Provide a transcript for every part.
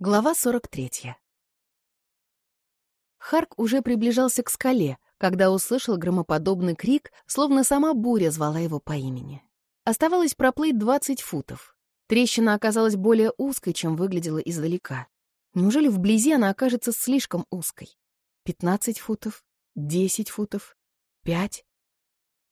Глава 43. Харк уже приближался к скале, когда услышал громоподобный крик, словно сама буря звала его по имени. Оставалось проплыть 20 футов. Трещина оказалась более узкой, чем выглядела издалека. Неужели вблизи она окажется слишком узкой? 15 футов? 10 футов? 5?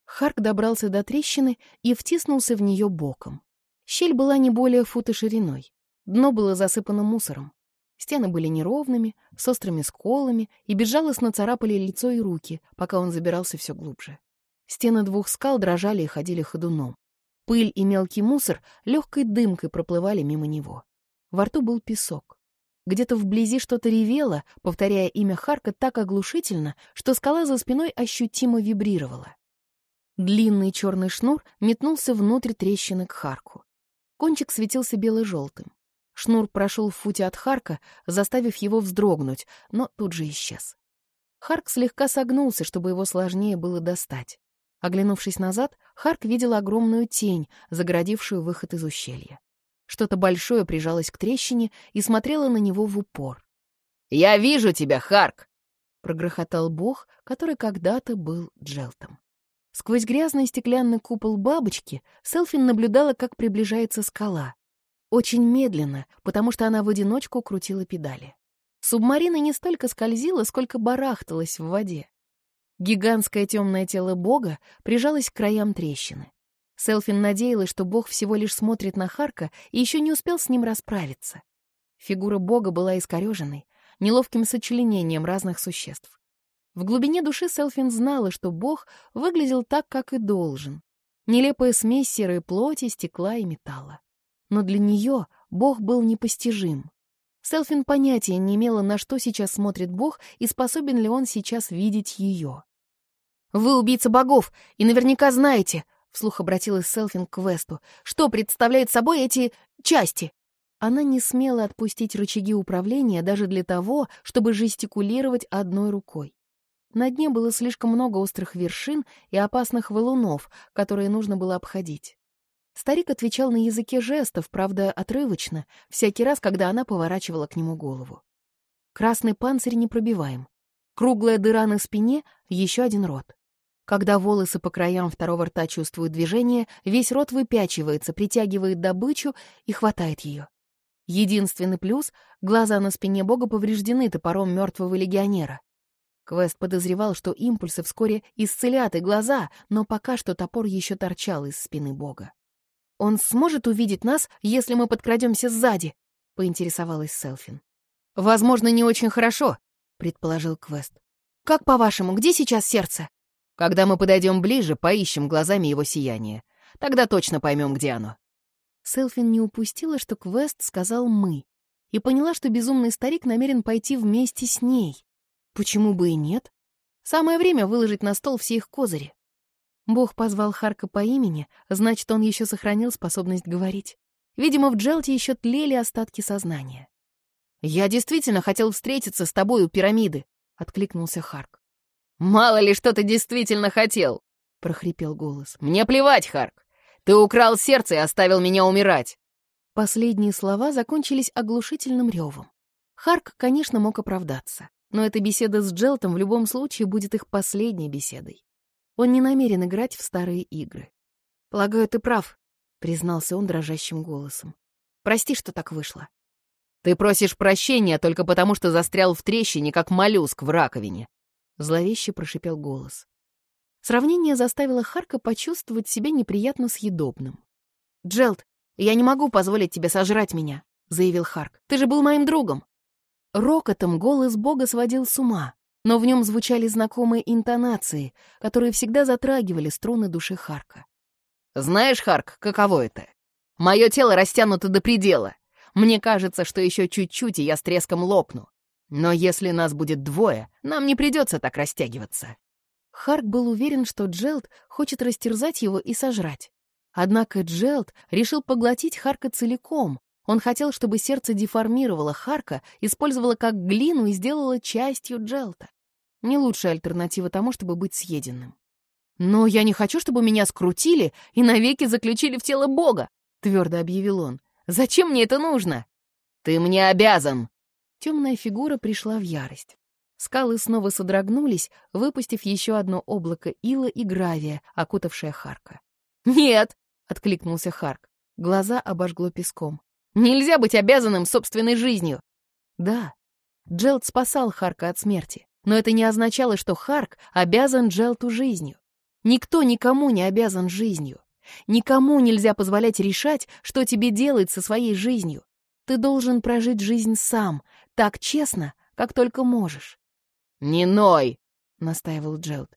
Харк добрался до трещины и втиснулся в нее боком. Щель была не более фута шириной. Дно было засыпано мусором. Стены были неровными, с острыми сколами и безжалостно царапали лицо и руки, пока он забирался все глубже. Стены двух скал дрожали и ходили ходуном. Пыль и мелкий мусор легкой дымкой проплывали мимо него. Во рту был песок. Где-то вблизи что-то ревело, повторяя имя Харка так оглушительно, что скала за спиной ощутимо вибрировала. Длинный черный шнур метнулся внутрь трещины к Харку. Кончик светился бело-желтым. Шнур прошел в футе от Харка, заставив его вздрогнуть, но тут же исчез. Харк слегка согнулся, чтобы его сложнее было достать. Оглянувшись назад, Харк видел огромную тень, загородившую выход из ущелья. Что-то большое прижалось к трещине и смотрело на него в упор. «Я вижу тебя, Харк!» — прогрохотал бог, который когда-то был Джелтом. Сквозь грязный стеклянный купол бабочки Селфин наблюдала, как приближается скала. Очень медленно, потому что она в одиночку крутила педали. Субмарина не столько скользила, сколько барахталась в воде. Гигантское темное тело бога прижалось к краям трещины. Селфин надеялась, что бог всего лишь смотрит на Харка и еще не успел с ним расправиться. Фигура бога была искореженной, неловким сочленением разных существ. В глубине души Селфин знала, что бог выглядел так, как и должен. Нелепая смесь серой плоти, стекла и металла но для нее Бог был непостижим. Селфин понятия не имела, на что сейчас смотрит Бог и способен ли он сейчас видеть ее. «Вы убийца богов, и наверняка знаете», — вслух обратилась Селфин к Весту, «что представляют собой эти части». Она не смела отпустить рычаги управления даже для того, чтобы жестикулировать одной рукой. На дне было слишком много острых вершин и опасных валунов, которые нужно было обходить. Старик отвечал на языке жестов, правда, отрывочно, всякий раз, когда она поворачивала к нему голову. Красный панцирь непробиваем. Круглая дыра на спине — еще один рот. Когда волосы по краям второго рта чувствуют движение, весь рот выпячивается, притягивает добычу и хватает ее. Единственный плюс — глаза на спине бога повреждены топором мертвого легионера. Квест подозревал, что импульсы вскоре исцелят и глаза, но пока что топор еще торчал из спины бога. «Он сможет увидеть нас, если мы подкрадемся сзади?» — поинтересовалась Селфин. «Возможно, не очень хорошо», — предположил Квест. «Как по-вашему, где сейчас сердце?» «Когда мы подойдем ближе, поищем глазами его сияние. Тогда точно поймем, где оно». Селфин не упустила, что Квест сказал «мы», и поняла, что безумный старик намерен пойти вместе с ней. Почему бы и нет? Самое время выложить на стол все их козыри. Бог позвал Харка по имени, значит, он еще сохранил способность говорить. Видимо, в Джелте еще тлели остатки сознания. «Я действительно хотел встретиться с тобой у пирамиды», — откликнулся Харк. «Мало ли, что ты действительно хотел», — прохрипел голос. «Мне плевать, Харк. Ты украл сердце и оставил меня умирать». Последние слова закончились оглушительным ревом. Харк, конечно, мог оправдаться, но эта беседа с Джелтом в любом случае будет их последней беседой. Он не намерен играть в старые игры. «Полагаю, ты прав», — признался он дрожащим голосом. «Прости, что так вышло». «Ты просишь прощения только потому, что застрял в трещине, как моллюск в раковине», — зловеще прошипел голос. Сравнение заставило Харка почувствовать себя неприятно съедобным. «Джелд, я не могу позволить тебе сожрать меня», — заявил Харк. «Ты же был моим другом». Рокотом голос бога сводил с ума но в нем звучали знакомые интонации, которые всегда затрагивали струны души Харка. «Знаешь, Харк, каково это? Мое тело растянуто до предела. Мне кажется, что еще чуть-чуть, и я с треском лопну. Но если нас будет двое, нам не придется так растягиваться». Харк был уверен, что Джелд хочет растерзать его и сожрать. Однако Джелд решил поглотить Харка целиком. Он хотел, чтобы сердце деформировало Харка, использовало как глину и сделало частью Джелта. Не лучшая альтернатива тому, чтобы быть съеденным. «Но я не хочу, чтобы меня скрутили и навеки заключили в тело Бога», — твердо объявил он. «Зачем мне это нужно?» «Ты мне обязан!» Темная фигура пришла в ярость. Скалы снова содрогнулись, выпустив еще одно облако ила и гравия, окутавшее Харка. «Нет!» — откликнулся Харк. Глаза обожгло песком. «Нельзя быть обязанным собственной жизнью!» Да, Джелд спасал Харка от смерти, но это не означало, что Харк обязан Джелту жизнью. Никто никому не обязан жизнью. Никому нельзя позволять решать, что тебе делать со своей жизнью. Ты должен прожить жизнь сам, так честно, как только можешь. «Не ной!» — настаивал Джелд.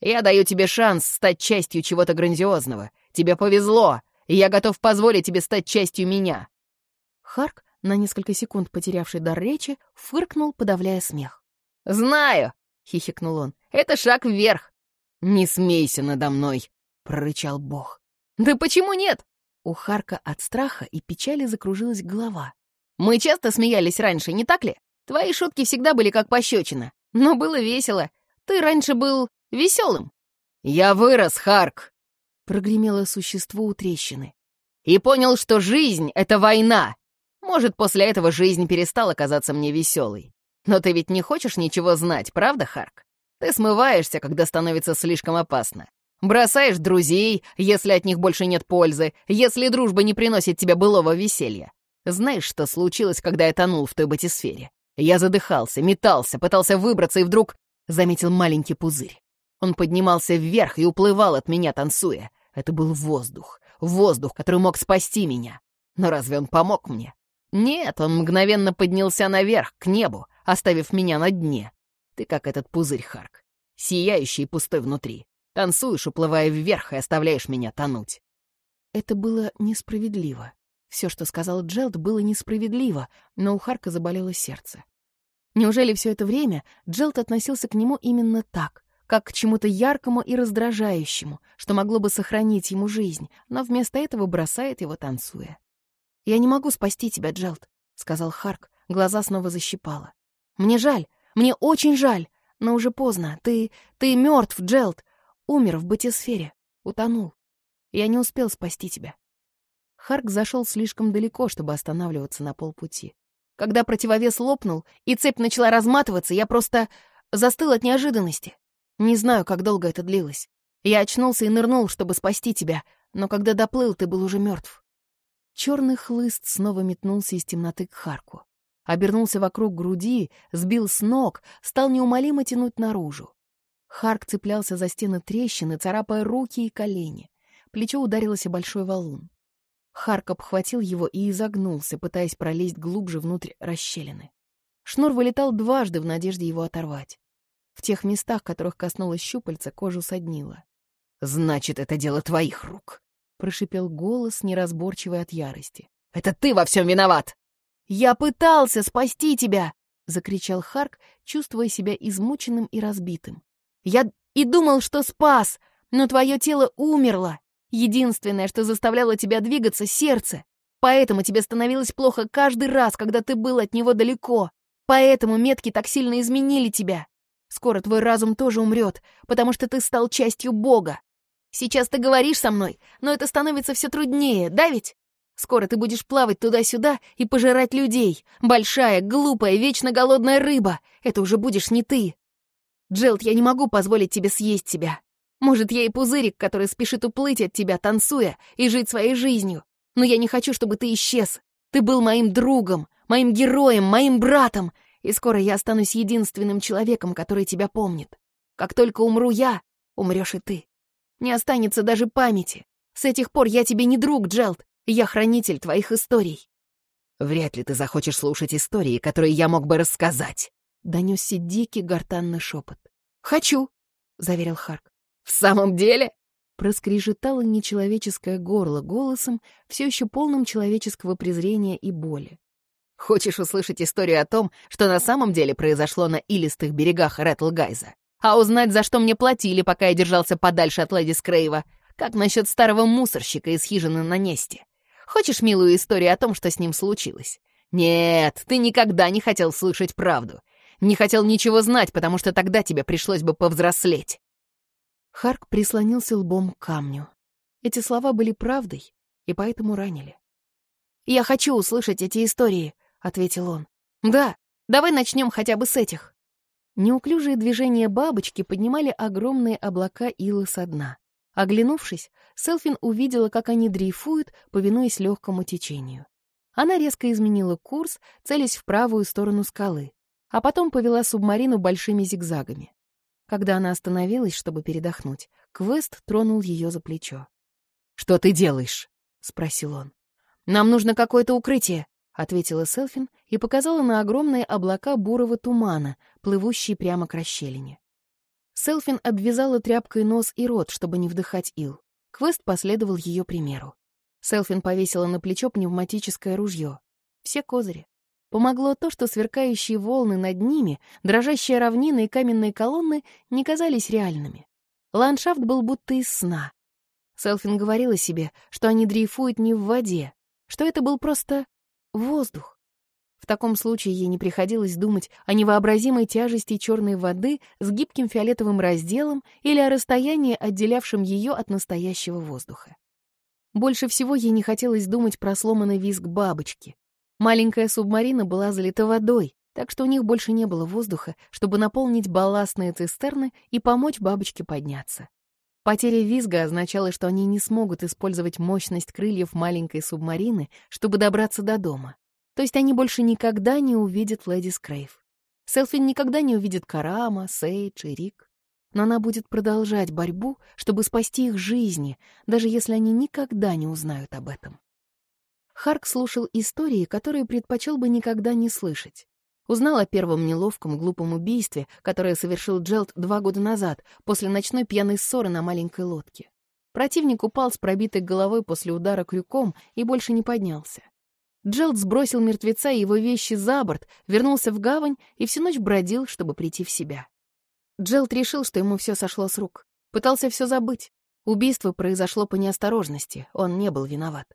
«Я даю тебе шанс стать частью чего-то грандиозного. Тебе повезло, и я готов позволить тебе стать частью меня». Харк, на несколько секунд потерявший дар речи, фыркнул, подавляя смех. «Знаю!» — хихикнул он. «Это шаг вверх!» «Не смейся надо мной!» — прорычал бог. «Да почему нет?» У Харка от страха и печали закружилась голова. «Мы часто смеялись раньше, не так ли? Твои шутки всегда были как пощечина. Но было весело. Ты раньше был веселым». «Я вырос, Харк!» — прогремело существо у трещины. «И понял, что жизнь — это война. Может, после этого жизнь перестала казаться мне веселой. Но ты ведь не хочешь ничего знать, правда, Харк? Ты смываешься, когда становится слишком опасно. Бросаешь друзей, если от них больше нет пользы, если дружба не приносит тебе былого веселья. Знаешь, что случилось, когда я тонул в той батисфере? Я задыхался, метался, пытался выбраться и вдруг заметил маленький пузырь. Он поднимался вверх и уплывал от меня, танцуя. Это был воздух. Воздух, который мог спасти меня. Но разве он помог мне? Нет, он мгновенно поднялся наверх, к небу, оставив меня на дне. Ты как этот пузырь, Харк. Сияющий и пустой внутри. Танцуешь, уплывая вверх, и оставляешь меня тонуть. Это было несправедливо. Все, что сказал Джелд, было несправедливо, но у Харка заболело сердце. Неужели все это время Джелд относился к нему именно так, как к чему-то яркому и раздражающему, что могло бы сохранить ему жизнь, но вместо этого бросает его, танцуя? «Я не могу спасти тебя, Джелд», — сказал Харк, глаза снова защипало. «Мне жаль, мне очень жаль, но уже поздно. Ты... ты мертв, Джелд. Умер в батисфере, утонул. Я не успел спасти тебя». Харк зашел слишком далеко, чтобы останавливаться на полпути. Когда противовес лопнул и цепь начала разматываться, я просто застыл от неожиданности. Не знаю, как долго это длилось. Я очнулся и нырнул, чтобы спасти тебя, но когда доплыл, ты был уже мертв. Черный хлыст снова метнулся из темноты к Харку. Обернулся вокруг груди, сбил с ног, стал неумолимо тянуть наружу. Харк цеплялся за стены трещины, царапая руки и колени. Плечо ударилось о большой валун. Харк обхватил его и изогнулся, пытаясь пролезть глубже внутрь расщелины. Шнур вылетал дважды в надежде его оторвать. В тех местах, которых коснулась щупальца, кожу соднило. «Значит, это дело твоих рук», — прошипел голос, неразборчивый от ярости. «Это ты во всем виноват!» «Я пытался спасти тебя!» — закричал Харк, чувствуя себя измученным и разбитым. «Я и думал, что спас, но твое тело умерло. Единственное, что заставляло тебя двигаться — сердце. Поэтому тебе становилось плохо каждый раз, когда ты был от него далеко. Поэтому метки так сильно изменили тебя. Скоро твой разум тоже умрет, потому что ты стал частью Бога. Сейчас ты говоришь со мной, но это становится все труднее, да ведь? Скоро ты будешь плавать туда-сюда и пожирать людей. Большая, глупая, вечно голодная рыба. Это уже будешь не ты. Джелд, я не могу позволить тебе съесть себя. Может, я и пузырик, который спешит уплыть от тебя, танцуя, и жить своей жизнью. Но я не хочу, чтобы ты исчез. Ты был моим другом, моим героем, моим братом, и скоро я останусь единственным человеком, который тебя помнит. Как только умру я, умрешь и ты. Не останется даже памяти. С этих пор я тебе не друг, Джелд, я хранитель твоих историй. Вряд ли ты захочешь слушать истории, которые я мог бы рассказать. Донесся дикий гортанный шепот. «Хочу!» — заверил Харк. «В самом деле?» Проскрежетало нечеловеческое горло голосом, все еще полным человеческого презрения и боли. «Хочешь услышать историю о том, что на самом деле произошло на илистых берегах Рэтлгайза? А узнать, за что мне платили, пока я держался подальше от леди Скрейва? Как насчет старого мусорщика из хижины на Несте? Хочешь милую историю о том, что с ним случилось? Нет, ты никогда не хотел слышать правду. Не хотел ничего знать, потому что тогда тебе пришлось бы повзрослеть. Харк прислонился лбом к камню. Эти слова были правдой и поэтому ранили. «Я хочу услышать эти истории», — ответил он. «Да, давай начнем хотя бы с этих». Неуклюжие движения бабочки поднимали огромные облака ила со дна. Оглянувшись, Селфин увидела, как они дрейфуют, повинуясь легкому течению. Она резко изменила курс, целясь в правую сторону скалы, а потом повела субмарину большими зигзагами. Когда она остановилась, чтобы передохнуть, Квест тронул ее за плечо. «Что ты делаешь?» — спросил он. «Нам нужно какое-то укрытие», — ответила Селфин и показала на огромные облака бурого тумана, плывущие прямо к расщелине. Селфин обвязала тряпкой нос и рот, чтобы не вдыхать ил. Квест последовал ее примеру. Селфин повесила на плечо пневматическое ружье. Все козыри. Помогло то, что сверкающие волны над ними, дрожащие равнины и каменные колонны не казались реальными. Ландшафт был будто из сна. Селфин говорила себе, что они дрейфуют не в воде, что это был просто воздух. В таком случае ей не приходилось думать о невообразимой тяжести черной воды с гибким фиолетовым разделом или о расстоянии, отделявшем ее от настоящего воздуха. Больше всего ей не хотелось думать про сломанный визг бабочки. Маленькая субмарина была залита водой, так что у них больше не было воздуха, чтобы наполнить балластные цистерны и помочь бабочке подняться. Потеря визга означала, что они не смогут использовать мощность крыльев маленькой субмарины, чтобы добраться до дома. То есть они больше никогда не увидят Леди Скрейв. Селфин никогда не увидит Карама, Сейдж и Рик. Но она будет продолжать борьбу, чтобы спасти их жизни, даже если они никогда не узнают об этом. Харк слушал истории, которые предпочел бы никогда не слышать. Узнал о первом неловком глупом убийстве, которое совершил Джелт два года назад, после ночной пьяной ссоры на маленькой лодке. Противник упал с пробитой головой после удара крюком и больше не поднялся. Джелт сбросил мертвеца и его вещи за борт, вернулся в гавань и всю ночь бродил, чтобы прийти в себя. Джелт решил, что ему все сошло с рук. Пытался все забыть. Убийство произошло по неосторожности, он не был виноват.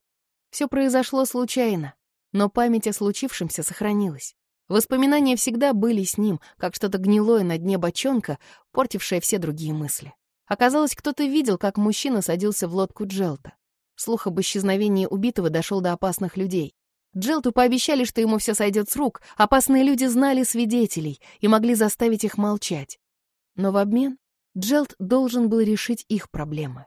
Все произошло случайно, но память о случившемся сохранилась. Воспоминания всегда были с ним, как что-то гнилое на дне бочонка, портившее все другие мысли. Оказалось, кто-то видел, как мужчина садился в лодку Джелта. Слух об исчезновении убитого дошел до опасных людей. Джелту пообещали, что ему все сойдет с рук, опасные люди знали свидетелей и могли заставить их молчать. Но в обмен Джелт должен был решить их проблемы.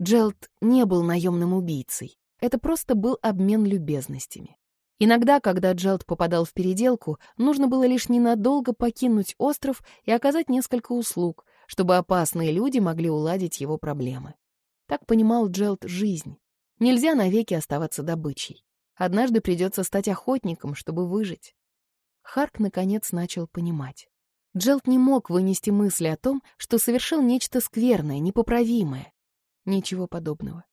Джелт не был наемным убийцей. Это просто был обмен любезностями. Иногда, когда Джелд попадал в переделку, нужно было лишь ненадолго покинуть остров и оказать несколько услуг, чтобы опасные люди могли уладить его проблемы. Так понимал Джелд жизнь. Нельзя навеки оставаться добычей. Однажды придется стать охотником, чтобы выжить. Харк, наконец, начал понимать. Джелд не мог вынести мысли о том, что совершил нечто скверное, непоправимое. Ничего подобного.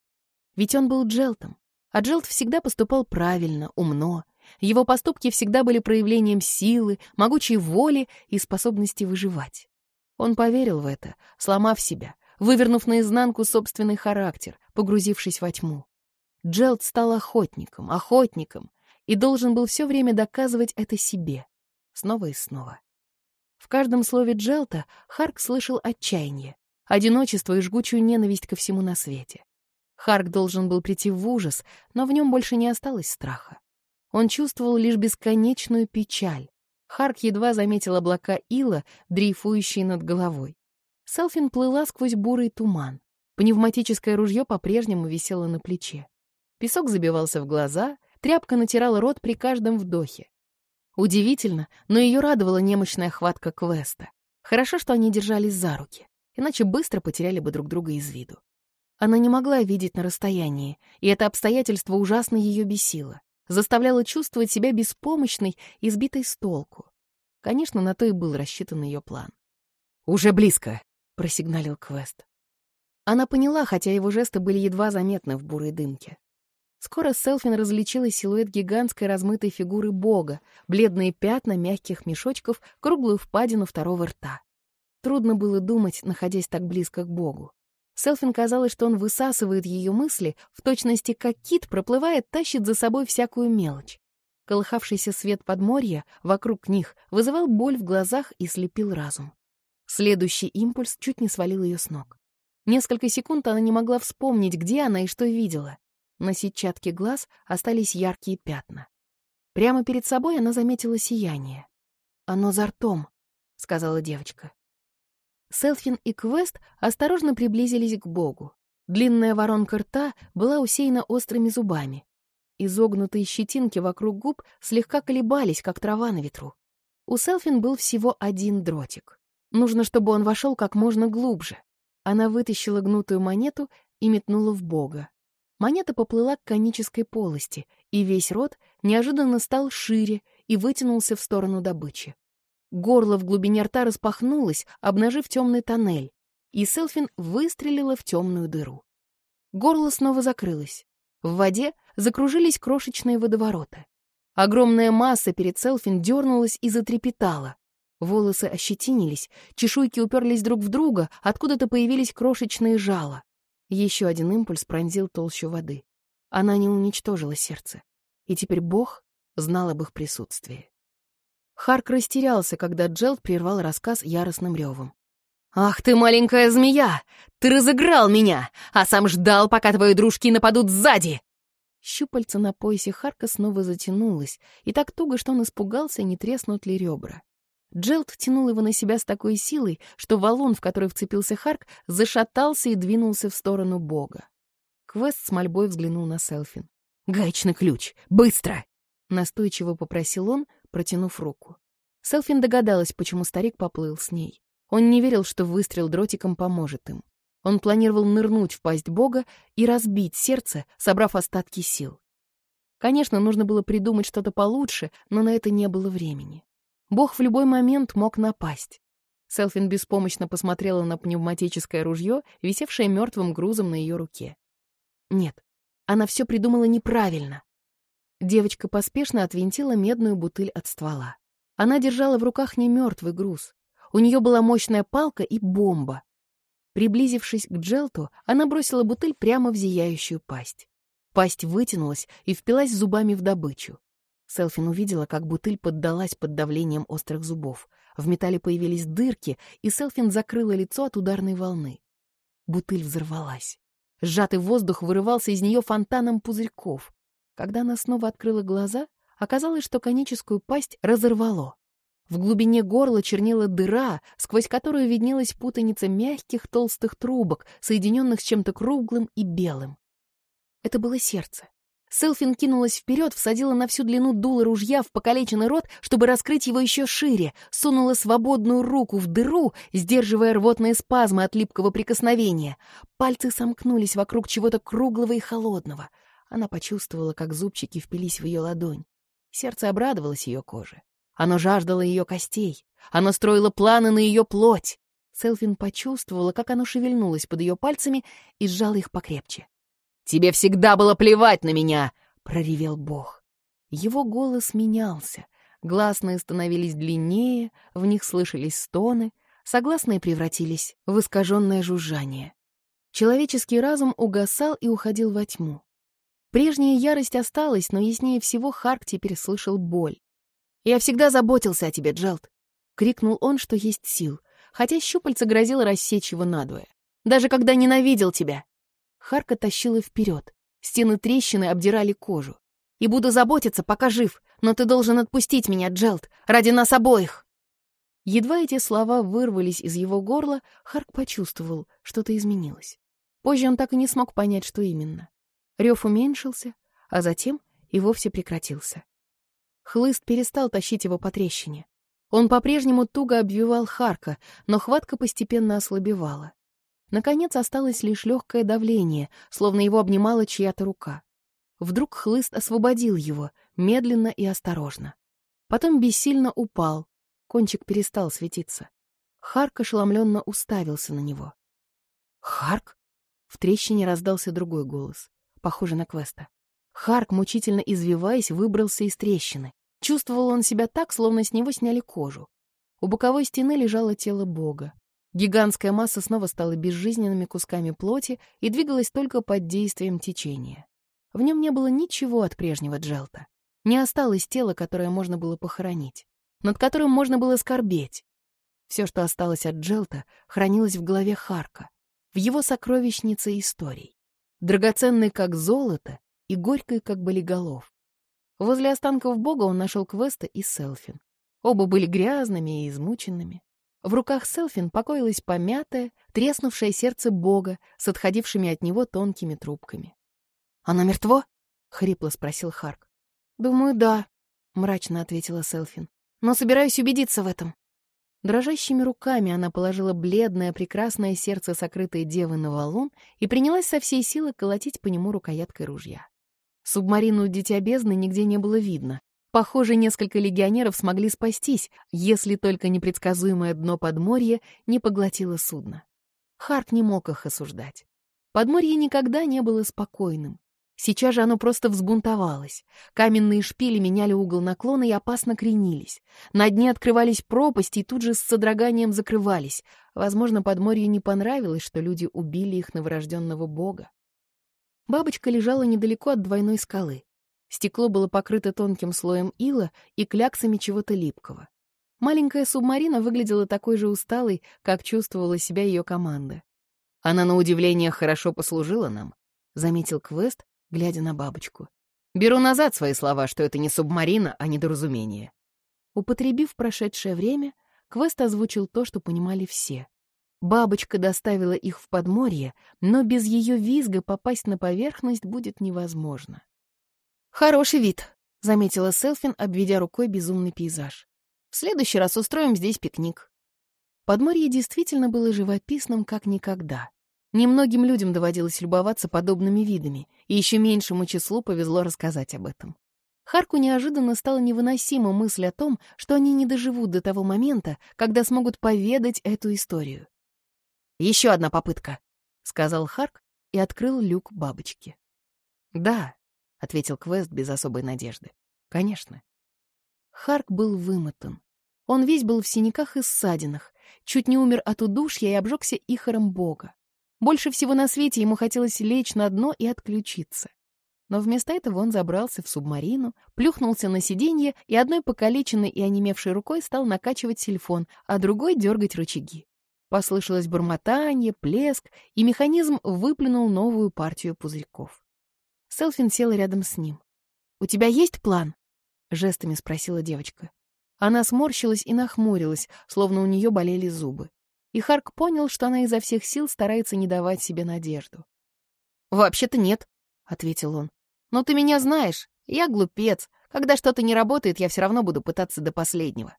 Ведь он был Джелтом, а Джелд всегда поступал правильно, умно. Его поступки всегда были проявлением силы, могучей воли и способности выживать. Он поверил в это, сломав себя, вывернув наизнанку собственный характер, погрузившись во тьму. Джелд стал охотником, охотником, и должен был все время доказывать это себе, снова и снова. В каждом слове Джелта Харк слышал отчаяние, одиночество и жгучую ненависть ко всему на свете. Харк должен был прийти в ужас, но в нем больше не осталось страха. Он чувствовал лишь бесконечную печаль. Харк едва заметил облака ила, дрейфующие над головой. Селфин плыла сквозь бурый туман. Пневматическое ружье по-прежнему висело на плече. Песок забивался в глаза, тряпка натирала рот при каждом вдохе. Удивительно, но ее радовала немощная хватка Квеста. Хорошо, что они держались за руки, иначе быстро потеряли бы друг друга из виду. Она не могла видеть на расстоянии, и это обстоятельство ужасно ее бесило, заставляло чувствовать себя беспомощной и сбитой с толку. Конечно, на то и был рассчитан ее план. «Уже близко», — просигналил Квест. Она поняла, хотя его жесты были едва заметны в бурой дымке. Скоро Селфин различила силуэт гигантской размытой фигуры бога, бледные пятна мягких мешочков, круглую впадину второго рта. Трудно было думать, находясь так близко к богу. Селфин казалось, что он высасывает ее мысли, в точности как кит, проплывает, тащит за собой всякую мелочь. Колыхавшийся свет подморья вокруг них вызывал боль в глазах и слепил разум. Следующий импульс чуть не свалил ее с ног. Несколько секунд она не могла вспомнить, где она и что видела. На сетчатке глаз остались яркие пятна. Прямо перед собой она заметила сияние. «Оно за ртом», — сказала девочка. Селфин и Квест осторожно приблизились к Богу. Длинная воронка рта была усеяна острыми зубами. Изогнутые щетинки вокруг губ слегка колебались, как трава на ветру. У Селфин был всего один дротик. Нужно, чтобы он вошел как можно глубже. Она вытащила гнутую монету и метнула в Бога. Монета поплыла к конической полости, и весь рот неожиданно стал шире и вытянулся в сторону добычи. Горло в глубине рта распахнулось, обнажив темный тоннель, и Селфин выстрелила в темную дыру. Горло снова закрылось. В воде закружились крошечные водовороты. Огромная масса перед Селфин дернулась и затрепетала. Волосы ощетинились, чешуйки уперлись друг в друга, откуда-то появились крошечные жала. Еще один импульс пронзил толщу воды. Она не уничтожила сердце. И теперь Бог знал об их присутствии. Харк растерялся, когда Джелд прервал рассказ яростным ревом. «Ах ты, маленькая змея! Ты разыграл меня, а сам ждал, пока твои дружки нападут сзади!» Щупальца на поясе Харка снова затянулось, и так туго, что он испугался, не треснут ли ребра. Джелд тянул его на себя с такой силой, что валун, в который вцепился Харк, зашатался и двинулся в сторону бога. Квест с мольбой взглянул на Селфин. «Гаечный ключ! Быстро!» Настойчиво попросил он, протянув руку. Селфин догадалась, почему старик поплыл с ней. Он не верил, что выстрел дротиком поможет им. Он планировал нырнуть в пасть Бога и разбить сердце, собрав остатки сил. Конечно, нужно было придумать что-то получше, но на это не было времени. Бог в любой момент мог напасть. Селфин беспомощно посмотрела на пневматическое ружье, висевшее мертвым грузом на ее руке. Нет, она все придумала неправильно. Девочка поспешно отвинтила медную бутыль от ствола. Она держала в руках не мертвый груз. У нее была мощная палка и бомба. Приблизившись к Джелту, она бросила бутыль прямо в зияющую пасть. Пасть вытянулась и впилась зубами в добычу. Селфин увидела, как бутыль поддалась под давлением острых зубов. В металле появились дырки, и Селфин закрыла лицо от ударной волны. Бутыль взорвалась. Сжатый воздух вырывался из нее фонтаном пузырьков. Когда она снова открыла глаза, оказалось, что коническую пасть разорвало. В глубине горла чернела дыра, сквозь которую виднелась путаница мягких толстых трубок, соединенных с чем-то круглым и белым. Это было сердце. Селфин кинулась вперед, всадила на всю длину дула ружья в покалеченный рот, чтобы раскрыть его еще шире, сунула свободную руку в дыру, сдерживая рвотные спазмы от липкого прикосновения. Пальцы сомкнулись вокруг чего-то круглого и холодного. Она почувствовала, как зубчики впились в ее ладонь. Сердце обрадовалось ее коже. Оно жаждало ее костей. Оно строило планы на ее плоть. Селфин почувствовала, как оно шевельнулось под ее пальцами и сжало их покрепче. «Тебе всегда было плевать на меня!» — проревел Бог. Его голос менялся. Гласные становились длиннее, в них слышались стоны, согласные превратились в искаженное жужжание. Человеческий разум угасал и уходил во тьму. Прежняя ярость осталась, но яснее всего Харк теперь слышал боль. «Я всегда заботился о тебе, Джелд!» — крикнул он, что есть сил, хотя щупальца грозило рассечь его надвое. «Даже когда ненавидел тебя!» Харка тащила вперед. Стены трещины обдирали кожу. «И буду заботиться, пока жив, но ты должен отпустить меня, Джелд, ради нас обоих!» Едва эти слова вырвались из его горла, Харк почувствовал, что-то изменилось. Позже он так и не смог понять, что именно. Рев уменьшился, а затем и вовсе прекратился. Хлыст перестал тащить его по трещине. Он по-прежнему туго обвивал Харка, но хватка постепенно ослабевала. Наконец осталось лишь легкое давление, словно его обнимала чья-то рука. Вдруг хлыст освободил его, медленно и осторожно. Потом бессильно упал, кончик перестал светиться. Харк ошеломленно уставился на него. «Харк?» В трещине раздался другой голос, похожий на Квеста. Харк, мучительно извиваясь, выбрался из трещины. Чувствовал он себя так, словно с него сняли кожу. У боковой стены лежало тело бога. Гигантская масса снова стала безжизненными кусками плоти и двигалась только под действием течения. В нем не было ничего от прежнего Джелта. Не осталось тела, которое можно было похоронить, над которым можно было скорбеть. Все, что осталось от Джелта, хранилось в голове Харка, в его сокровищнице историй. Драгоценный как золото, и горькой, как болиголов. Возле останков бога он нашел Квеста и Селфин. Оба были грязными и измученными. В руках Селфин покоилось помятое, треснувшее сердце бога с отходившими от него тонкими трубками. «Оно мертво?» — хрипло спросил Харк. «Думаю, да», — мрачно ответила Селфин. «Но собираюсь убедиться в этом». Дрожащими руками она положила бледное, прекрасное сердце сокрытой девы на валун и принялась со всей силы колотить по нему рукояткой ружья. Субмарину Дитя Бездны нигде не было видно. Похоже, несколько легионеров смогли спастись, если только непредсказуемое дно подморья не поглотило судно. Харк не мог их осуждать. Подморье никогда не было спокойным. Сейчас же оно просто взбунтовалось. Каменные шпили меняли угол наклона и опасно кренились. На дне открывались пропасти и тут же с содроганием закрывались. Возможно, подморью не понравилось, что люди убили их новорожденного бога. Бабочка лежала недалеко от двойной скалы. Стекло было покрыто тонким слоем ила и кляксами чего-то липкого. Маленькая субмарина выглядела такой же усталой, как чувствовала себя ее команда. «Она, на удивление, хорошо послужила нам», — заметил Квест, глядя на бабочку. «Беру назад свои слова, что это не субмарина, а недоразумение». Употребив прошедшее время, Квест озвучил то, что понимали все. Бабочка доставила их в подморье, но без ее визга попасть на поверхность будет невозможно. «Хороший вид», — заметила Селфин, обведя рукой безумный пейзаж. «В следующий раз устроим здесь пикник». Подморье действительно было живописным, как никогда. Немногим людям доводилось любоваться подобными видами, и еще меньшему числу повезло рассказать об этом. Харку неожиданно стала невыносима мысль о том, что они не доживут до того момента, когда смогут поведать эту историю. «Еще одна попытка», — сказал Харк и открыл люк бабочки. «Да», — ответил Квест без особой надежды. «Конечно». Харк был вымотан. Он весь был в синяках и ссадинах, чуть не умер от удушья и обжегся ихором бога. Больше всего на свете ему хотелось лечь на дно и отключиться. Но вместо этого он забрался в субмарину, плюхнулся на сиденье и одной покалеченной и онемевшей рукой стал накачивать сильфон, а другой дергать рычаги. Послышалось бормотание, плеск, и механизм выплюнул новую партию пузырьков. Селфин села рядом с ним. «У тебя есть план?» — жестами спросила девочка. Она сморщилась и нахмурилась, словно у нее болели зубы и Харк понял, что она изо всех сил старается не давать себе надежду. «Вообще-то нет», — ответил он. «Но ты меня знаешь, я глупец. Когда что-то не работает, я все равно буду пытаться до последнего».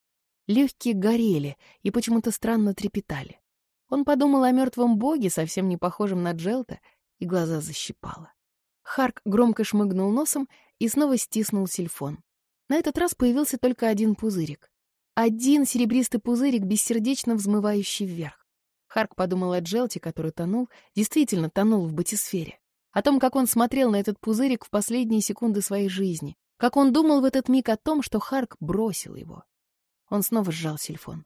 Легкие горели и почему-то странно трепетали. Он подумал о мертвом боге, совсем не похожем на Джелта, и глаза защипало. Харк громко шмыгнул носом и снова стиснул сильфон. На этот раз появился только один пузырик. Один серебристый пузырик, бессердечно взмывающий вверх. Харк подумал о Джелте, который тонул, действительно тонул в батисфере. О том, как он смотрел на этот пузырик в последние секунды своей жизни. Как он думал в этот миг о том, что Харк бросил его. Он снова сжал сельфон.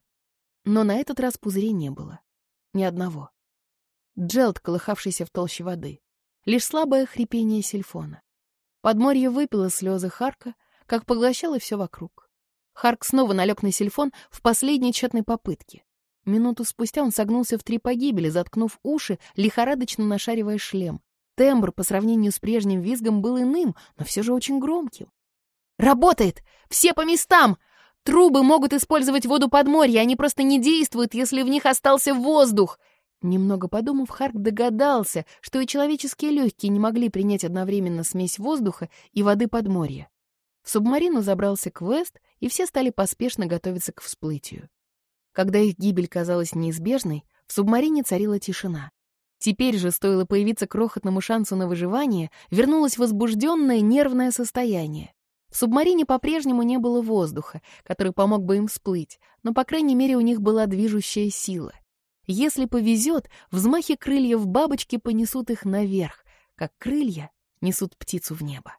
Но на этот раз пузырей не было. Ни одного. Джелт, колыхавшийся в толще воды. Лишь слабое хрипение сельфона. Подморье выпило слезы Харка, как поглощало все вокруг. Харк снова налег на сельфон в последней тщетной попытке. Минуту спустя он согнулся в три погибели, заткнув уши, лихорадочно нашаривая шлем. Тембр по сравнению с прежним визгом был иным, но все же очень громким. «Работает! Все по местам! Трубы могут использовать воду подморья, они просто не действуют, если в них остался воздух!» Немного подумав, Харк догадался, что и человеческие легкие не могли принять одновременно смесь воздуха и воды подморья. В субмарину забрался Квест, и все стали поспешно готовиться к всплытию. Когда их гибель казалась неизбежной, в субмарине царила тишина. Теперь же, стоило появиться крохотному шансу на выживание, вернулось возбужденное нервное состояние. В субмарине по-прежнему не было воздуха, который помог бы им всплыть, но, по крайней мере, у них была движущая сила. Если повезет, взмахи крыльев бабочки понесут их наверх, как крылья несут птицу в небо.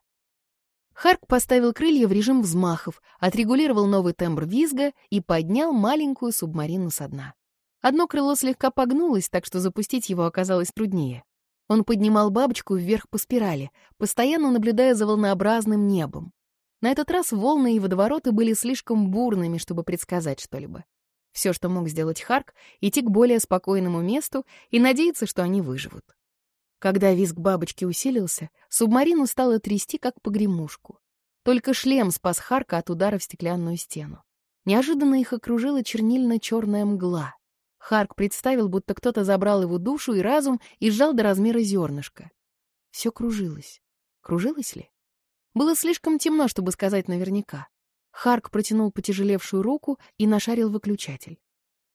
Харк поставил крылья в режим взмахов, отрегулировал новый тембр визга и поднял маленькую субмарину со дна. Одно крыло слегка погнулось, так что запустить его оказалось труднее. Он поднимал бабочку вверх по спирали, постоянно наблюдая за волнообразным небом. На этот раз волны и водовороты были слишком бурными, чтобы предсказать что-либо. Все, что мог сделать Харк, идти к более спокойному месту и надеяться, что они выживут. Когда визг бабочки усилился, субмарину стало трясти, как погремушку. Только шлем спас Харка от удара в стеклянную стену. Неожиданно их окружила чернильно-черная мгла. Харк представил, будто кто-то забрал его душу и разум и сжал до размера зернышка. Все кружилось. Кружилось ли? Было слишком темно, чтобы сказать наверняка. Харк протянул потяжелевшую руку и нашарил выключатель.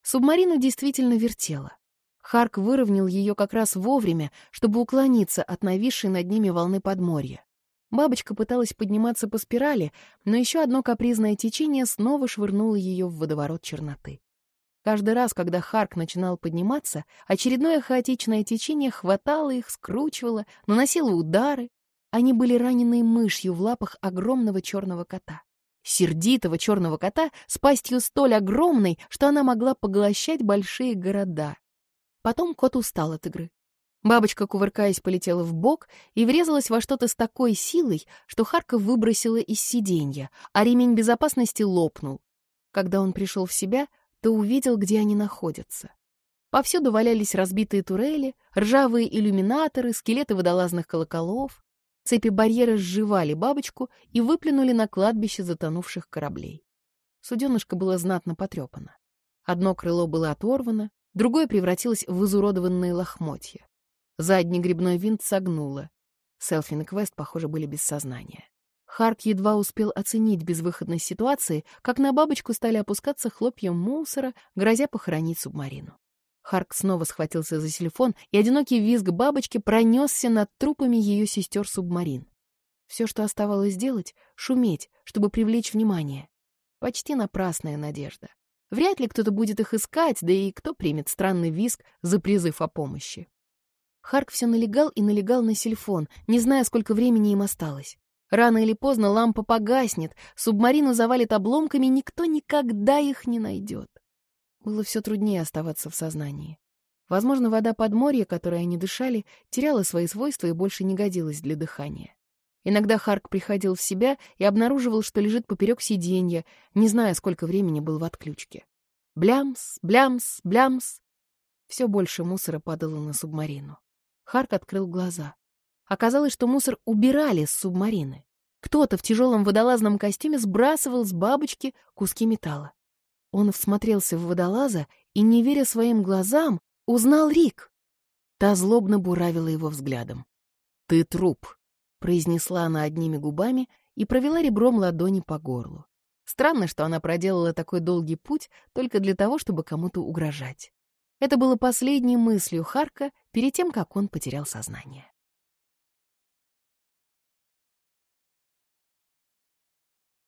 Субмарину действительно вертело. Харк выровнял ее как раз вовремя, чтобы уклониться от нависшей над ними волны подморья. Бабочка пыталась подниматься по спирали, но еще одно капризное течение снова швырнуло ее в водоворот черноты. Каждый раз, когда Харк начинал подниматься, очередное хаотичное течение хватало их, скручивало, наносило удары. Они были ранены мышью в лапах огромного черного кота. Сердитого черного кота с пастью столь огромной, что она могла поглощать большие города. Потом кот устал от игры. Бабочка, кувыркаясь, полетела в бок и врезалась во что-то с такой силой, что Харка выбросила из сиденья, а ремень безопасности лопнул. Когда он пришел в себя, то увидел, где они находятся. Повсюду валялись разбитые турели, ржавые иллюминаторы, скелеты водолазных колоколов. Цепи барьера сживали бабочку и выплюнули на кладбище затонувших кораблей. Суденышко было знатно потрепано. Одно крыло было оторвано, другое превратилось в изуродованные лохмотья. Задний грибной винт согнуло. Селфин и Квест, похоже, были без сознания. Харк едва успел оценить безвыходность ситуации, как на бабочку стали опускаться хлопья мусора, грозя похоронить субмарину. Харк снова схватился за телефон, и одинокий визг бабочки пронесся над трупами ее сестер-субмарин. Все, что оставалось делать — шуметь, чтобы привлечь внимание. Почти напрасная надежда. Вряд ли кто-то будет их искать, да и кто примет странный визг за призыв о помощи. Харк все налегал и налегал на сельфон, не зная, сколько времени им осталось. Рано или поздно лампа погаснет, субмарину завалит обломками, никто никогда их не найдет. Было все труднее оставаться в сознании. Возможно, вода подморья, которой они дышали, теряла свои свойства и больше не годилась для дыхания. Иногда Харк приходил в себя и обнаруживал, что лежит поперек сиденья, не зная, сколько времени был в отключке. Блямс, блямс, блямс. Все больше мусора падало на субмарину. Харк открыл глаза. Оказалось, что мусор убирали с субмарины. Кто-то в тяжелом водолазном костюме сбрасывал с бабочки куски металла. Он всмотрелся в водолаза и, не веря своим глазам, узнал Рик. Та злобно буравила его взглядом. «Ты труп», — произнесла она одними губами и провела ребром ладони по горлу. Странно, что она проделала такой долгий путь только для того, чтобы кому-то угрожать. Это было последней мыслью Харка перед тем, как он потерял сознание.